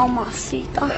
Mamacita.